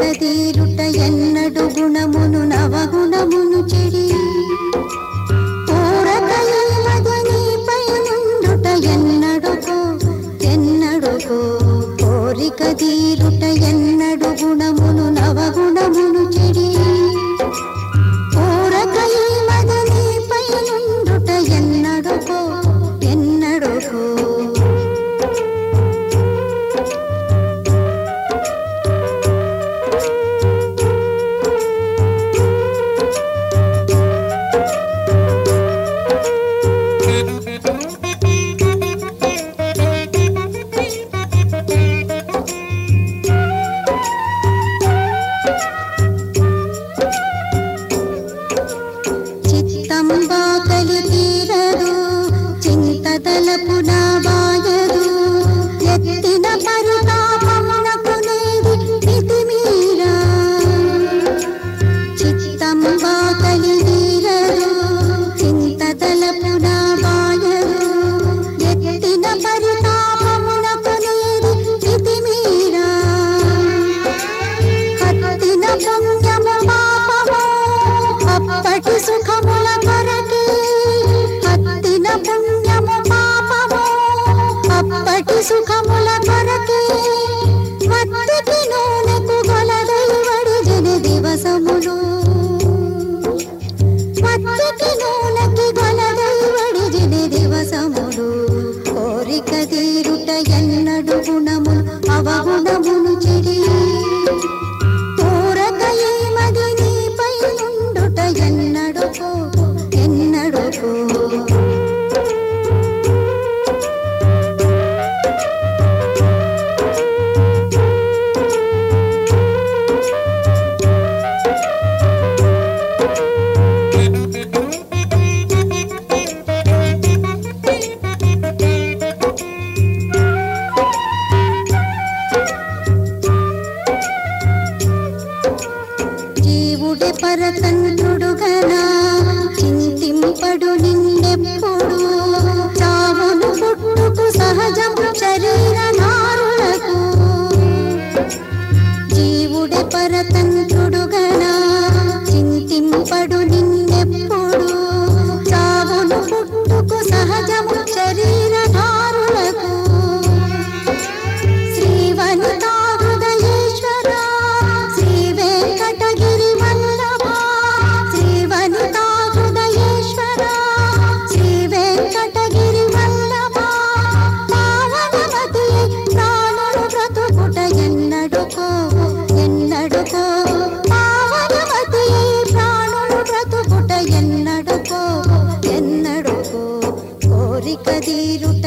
తీరుట ఎన్నడు గుణమును నవగుణమును చెడి. ఎన్నడుకో కోరిక తీరుట ఎన్నడు గుణమును నవగుణమును చెడి. చిత్తం బాకలి తీరదు చింత తలపు తలపునా సుఖముల కొరకే వత్తికి నూనెకు గొలదైవడి జన దివసములు వత్తికి నూనెకి గొలదైవడి జన దివసములు కోరిక తీరుట ఎన్నడు గుణములు అవగుణమును చెడి. కోరకయే మది నీపై నుండుట ఎన్నడుకో ఎన్నడుకో. జీవుడే పరతంత్రుడు గనా చింతింపడు నిన్నెప్పుడు. చావును పుట్టుకు సహజం శరీర Rica de.